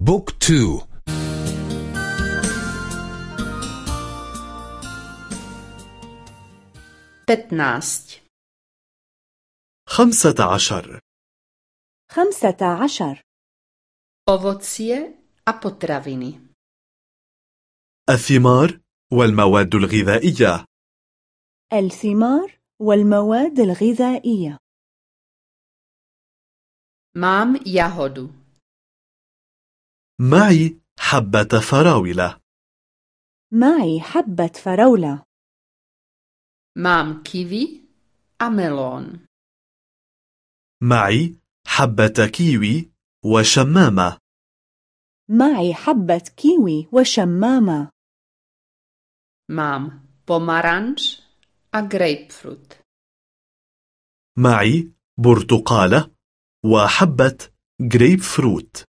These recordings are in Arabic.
بوك تو. بتناست خمسة عشر. خمسة عشر a potraviny. الثمار والمواد الغذائية. الثمار والمواد الغذائية. Mám jahodu. معي حبة فراولة. معي حبة فراولة. Kiwi a melón. معي حبة كيوي وشمامة. معي حبة كيوي وشمامة. Mám pomaranč a grapefruit. معي برتقالة وحبة جريب فروت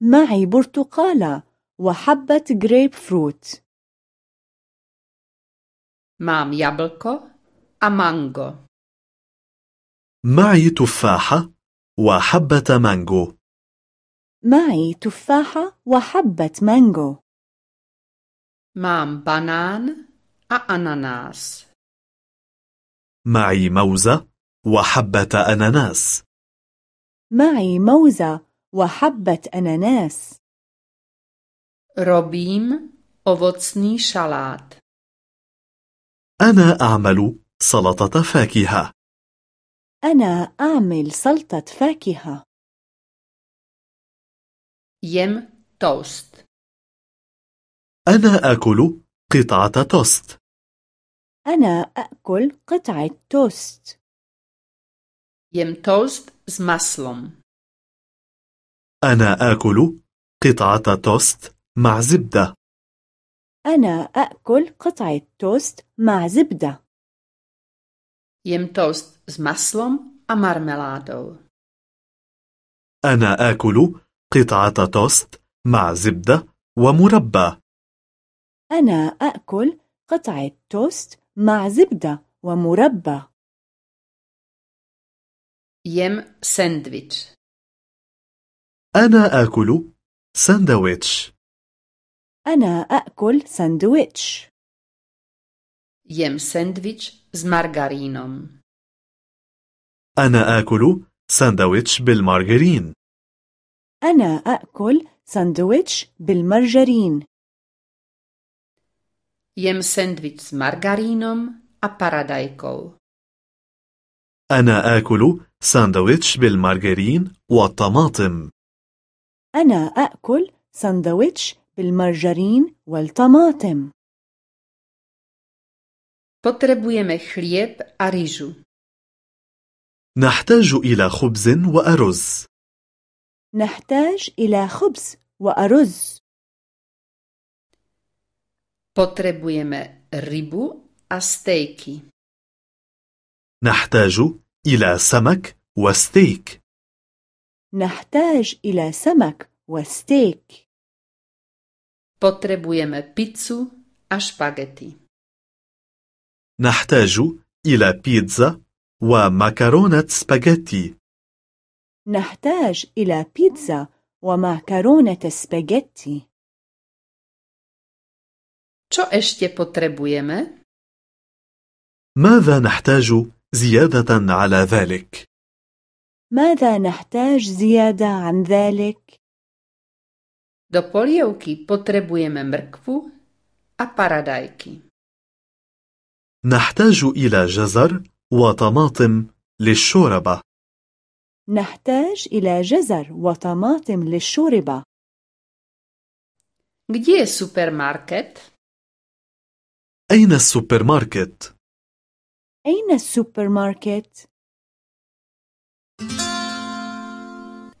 معي برتقالة وحبة جريب فروت Mám jablko a mango. معي تفاحة وحبة مانجو معي تفاحة وحبة مانجو Mám banán a ananás. معي موزة وحبة أناناس معي موزة وحبة أناناس Robím ovocný šalát. أنا أعمل سلطة فاكهة أنا أعمل سلطة فاكهة Jem toast. أنا آكل قطعة توست أنا أأكل قطعة توست Jem toast s maslom. أنا آكل قطعة توست مع زبدة أنا أأكل قطعة توست مع زبدة Jem toast s maslom a marmeládou. أنا آكل قطعة توست مع زبدة ومربى أنا أأكل قطعة توست مع زبدة ومربى Jem sendvič. أنا آكل ساندويتش. أنا أأكل ساندويتش. Jem sendvič s margarínom. أنا آكل ساندويتش بالمارغرين. أنا أأكل ساندويتش Jem sendvič s margarínom a paradajkou. أنا آكل ساندويتش بالمارغرين والطماطم. أنا أأكل ساندويتش بالمرجرين والطماطم chlieb a. نحتاج إلى خبز وأرز نحتاج إلى خبز وأرز Potrebujeme rybu a stejky. نحتاج إلى سمك وستيك نحتاج إلى سمك وستيك Potrebujeme pizzu a špagety. نحتاج إلى بيتزا ومكرونة سباجيتي نحتاج إلى بيتزا ومعكرونة سباجيتي Čo ešte potrebujeme? ماذا نحتاج زيادة على ذلك؟ ماذا نحتاج زيادة عن ذلك؟ Do polievky potrebujeme mrkvu a paradajky. نحتاج إلى جزر وطماطم للشوربة نحتاج إلى جزر وطماطم للشوربة Kde je supermarket? أين السوبر ماركت؟ أين السوبر